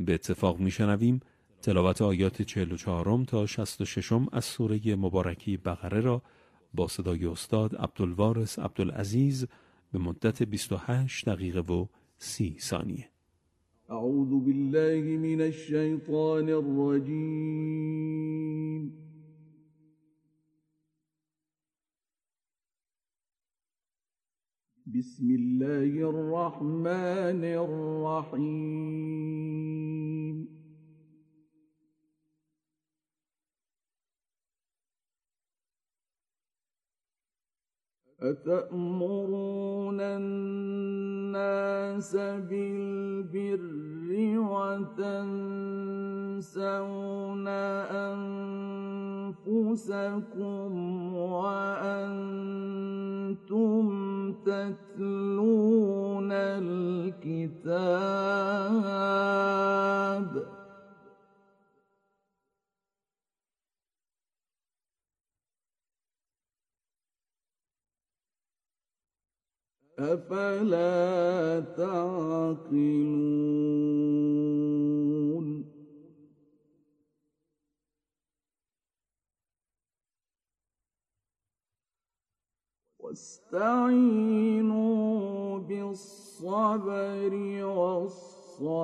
به اتفاق میشنویم. تلاوت آیات 44 تا 66 از سوره مبارکه بقره را با صدای استاد عبدالوارث عبدالعزیز به مدت 28 دقیقه و 30 ثانیه. اعوذ بالله من الشیطان الرجیم. بسم الله الرحمن الرحيم. أتأمرون الناس بالبر وتنسون أنفسكم وأنتم تتلون الكتاب. أفلا تعقلون؟ واستعينوا بالصبر والصلاة.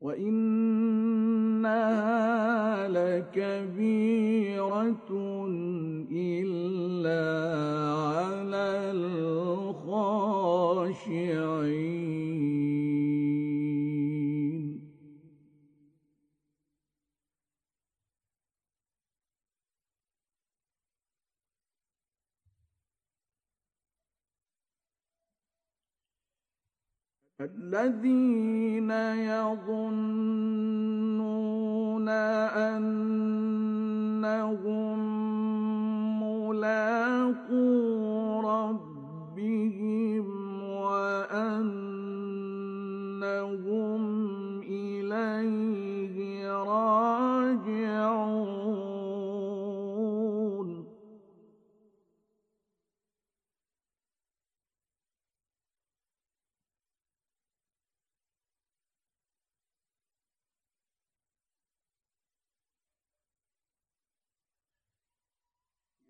وإنها لكبيرة إلا الذين يظنون أنهم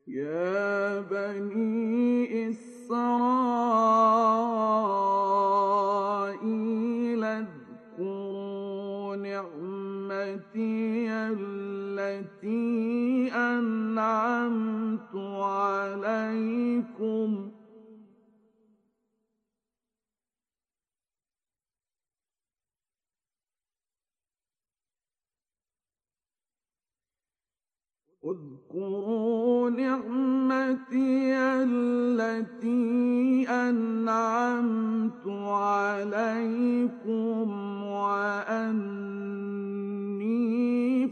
يا بني إسرائيل اذكروا نعمتي التي أنعمت عليكم. اذكروا نعمتي التي أنعمت عليكم وأني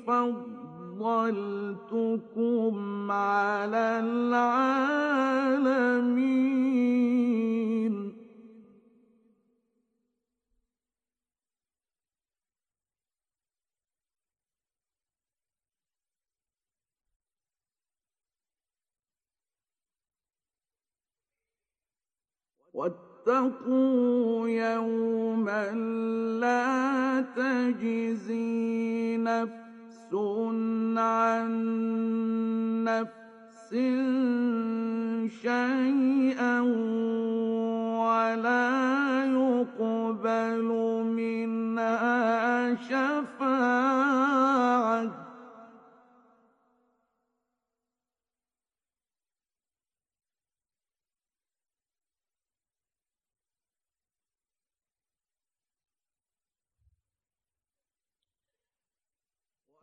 فضلتكم على العالمين. واتقوا يوما لا تجزي نفس عن نفس شيئا ولا يقبل منها شفاعة.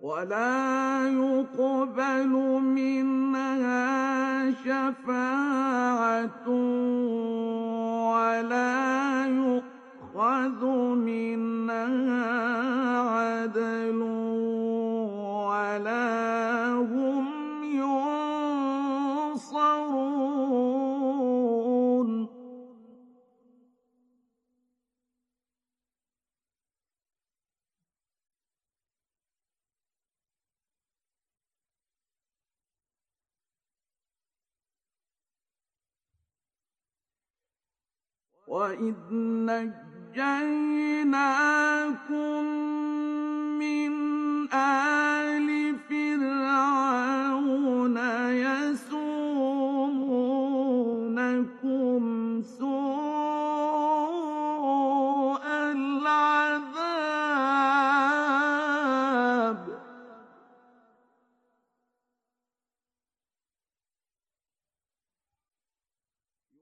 ولا يقبل منها شفاعة. وإذ نجيناكم من آل فرعون يسومونكم سوء العذاب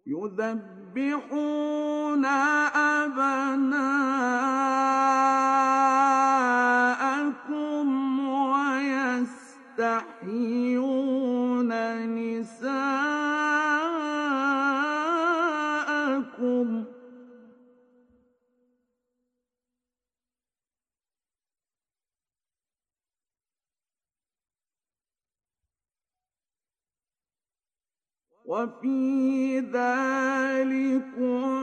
يذبح يسبحون أبناءكم ويستحيون نساءكم وفي ذلكم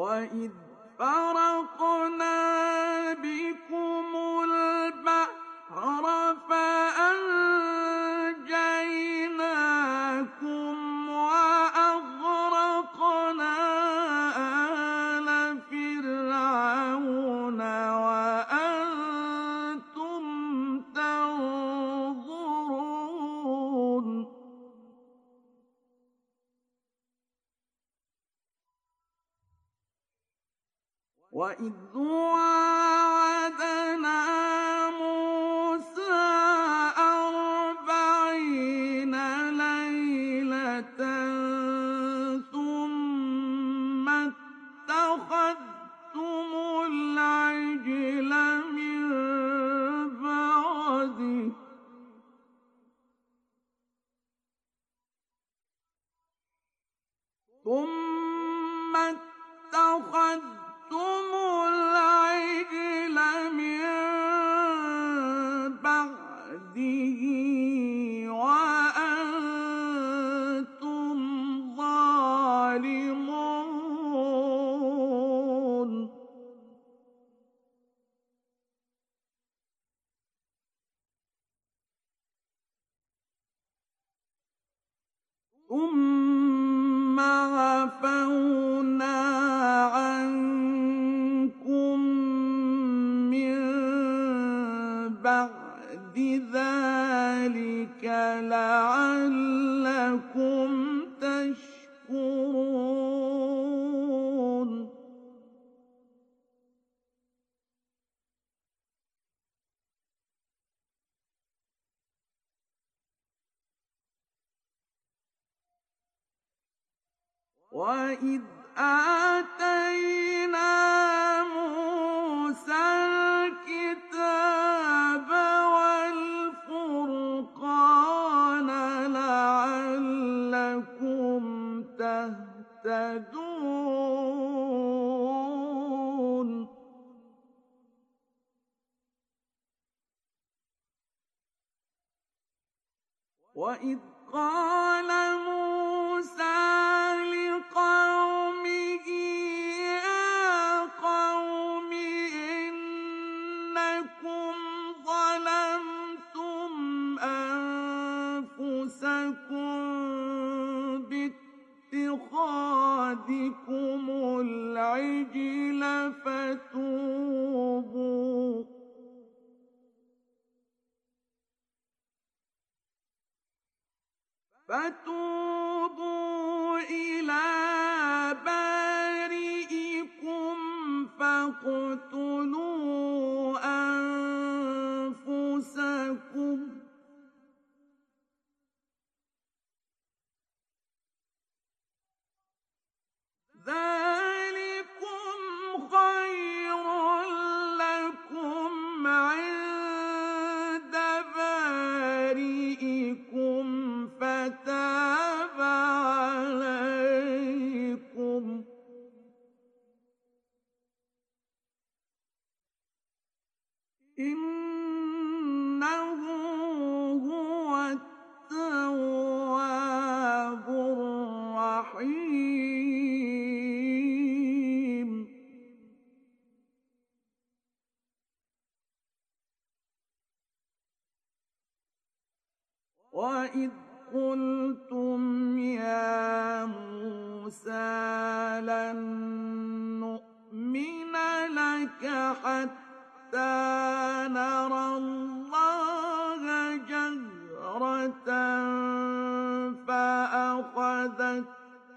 وإذ فرقنا بكم البحر بعد ذلك لعلكم قال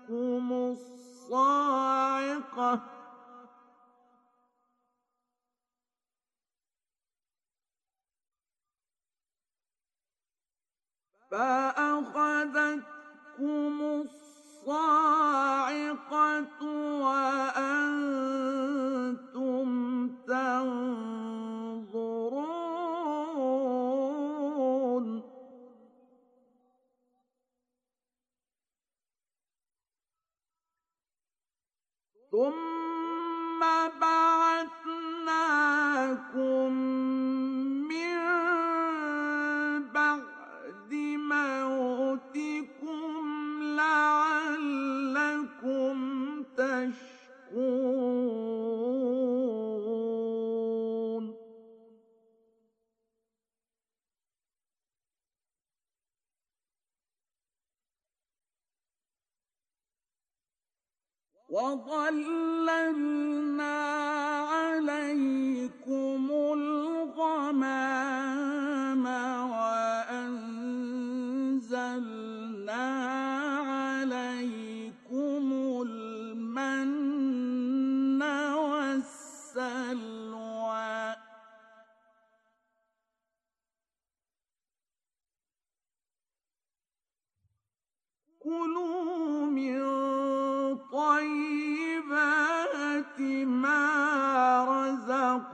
فأخذتكم الصاعقة. فأخذتكم الصاعقة وأنتم تنظرون. تم وظللنا عليكم الغمام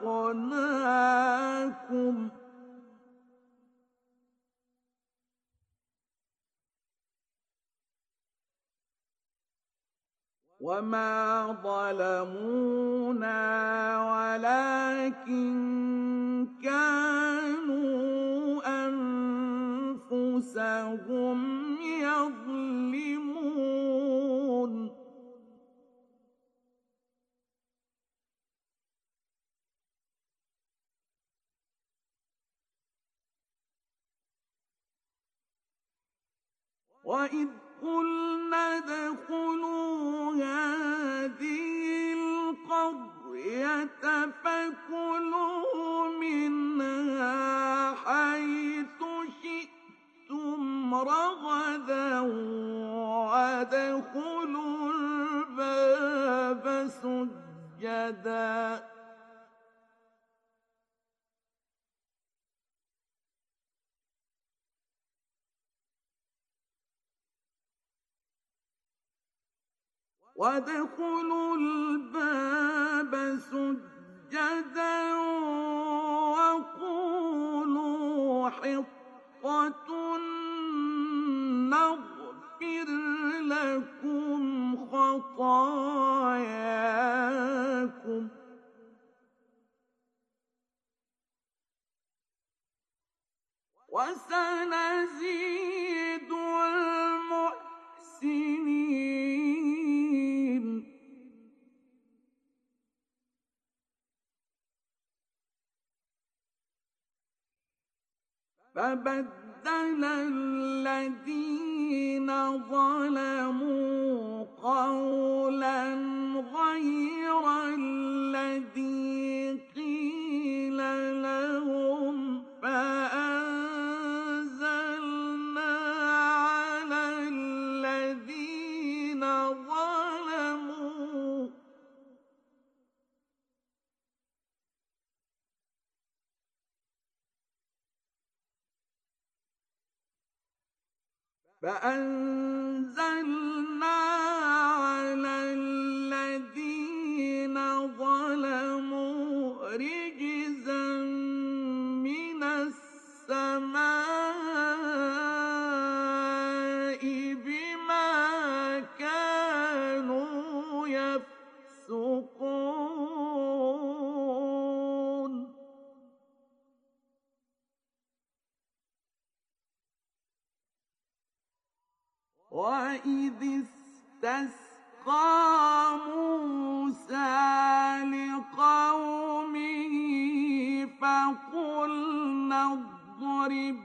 رزقناكم وما ظلمونا ولكن كانوا وإذ قلنا ادخلوا هذه القرية فكلوا منها حيث شئتم رغدا وادخلوا الباب سجدا وادخلوا الباب سجدا وقولوا حطة نغفر لكم خطاياكم. وسنزيد المحسنين فبدل الذين ظلموا قولا غير الذي وإذ استسقى موسى لقومه فقلنا اضرب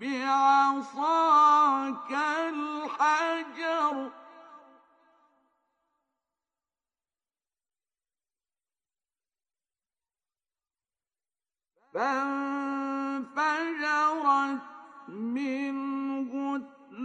بعصاك الحجر. فانفجرت منه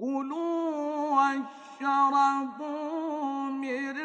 كلوا واشربوا من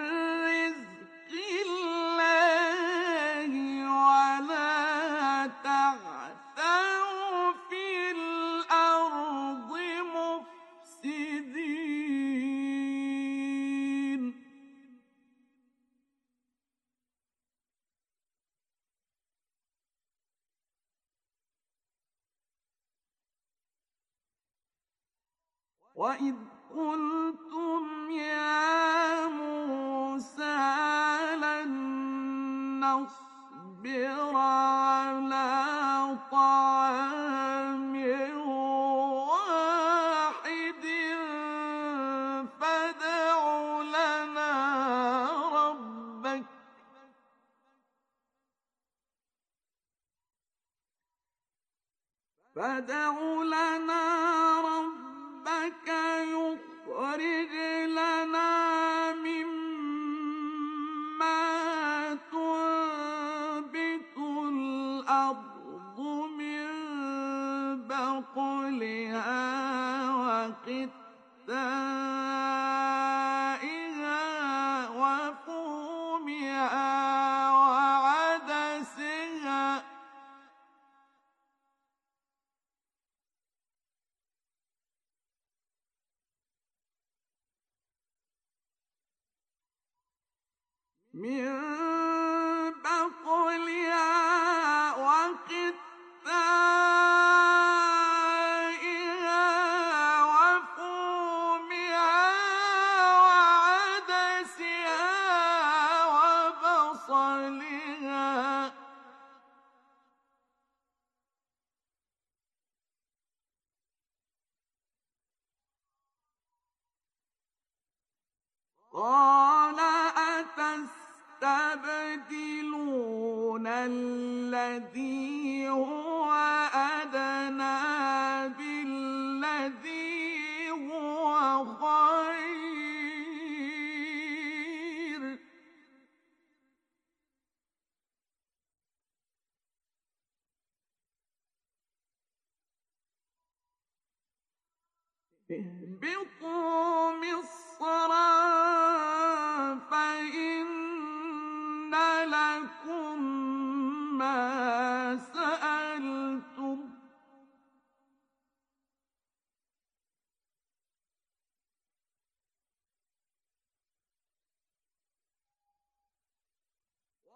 وإذ قلتم يا موسى لن نصبر على طعام واحد فدع لنا ربك فدع لنا What it?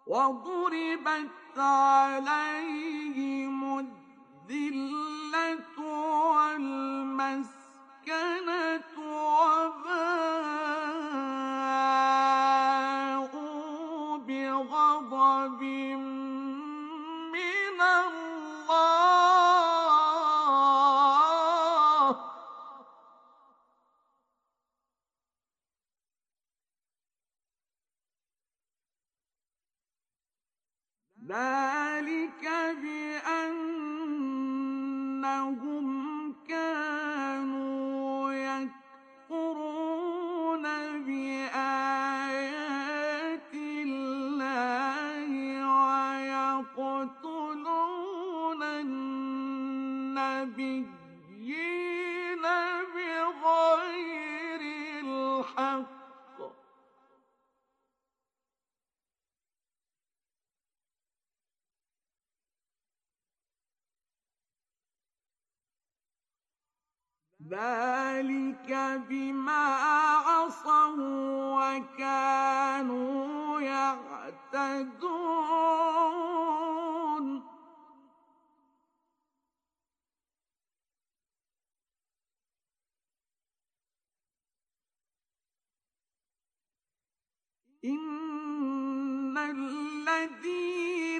وضربت عليهم الذلة والمسكنة وباء ذلك بأن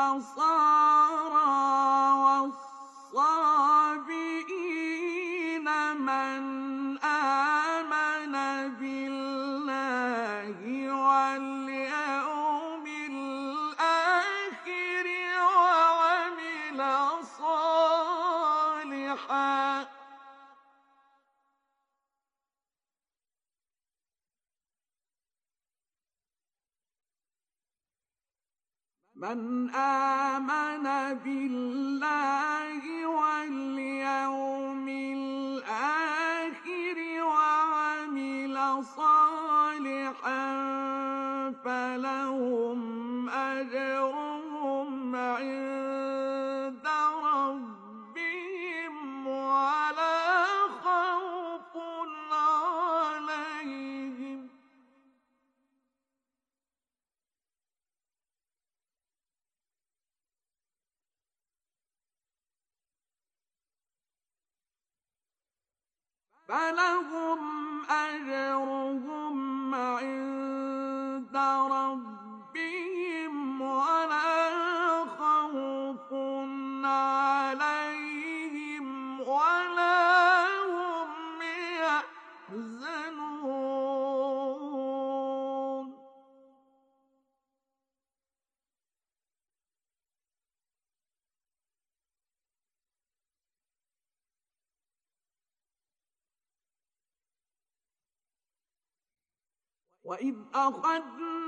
النصارى والصالحين من آمن بالله واليوم الآخر وعمل صالحا فلهم فلهم أجرهم عند ربهم ولا خوف وإذ أخذنا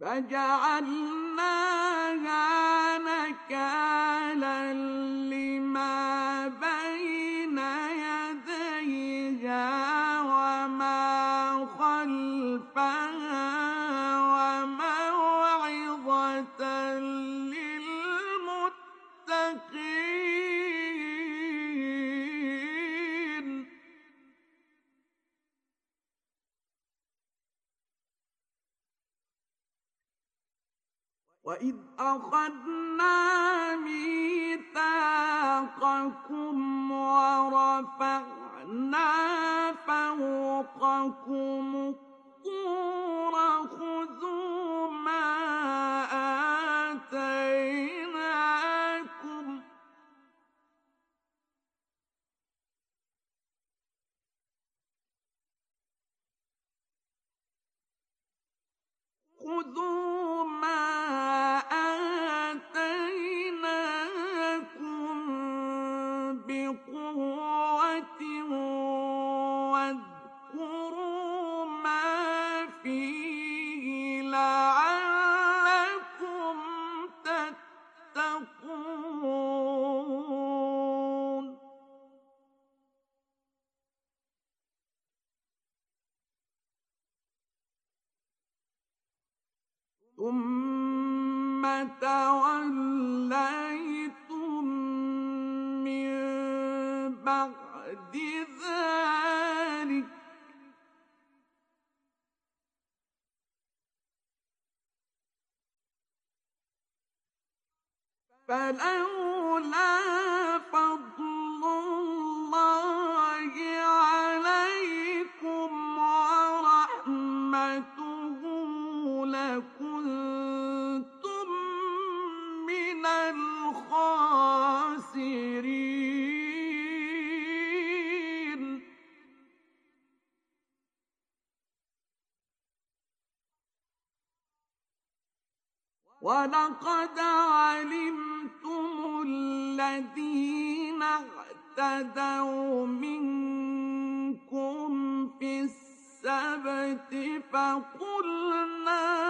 فجعلناها نكالا لما أخذنا ميثاقكم ورفعنا فوقكم توليتم من بعد ذلك. فلولا فقلنا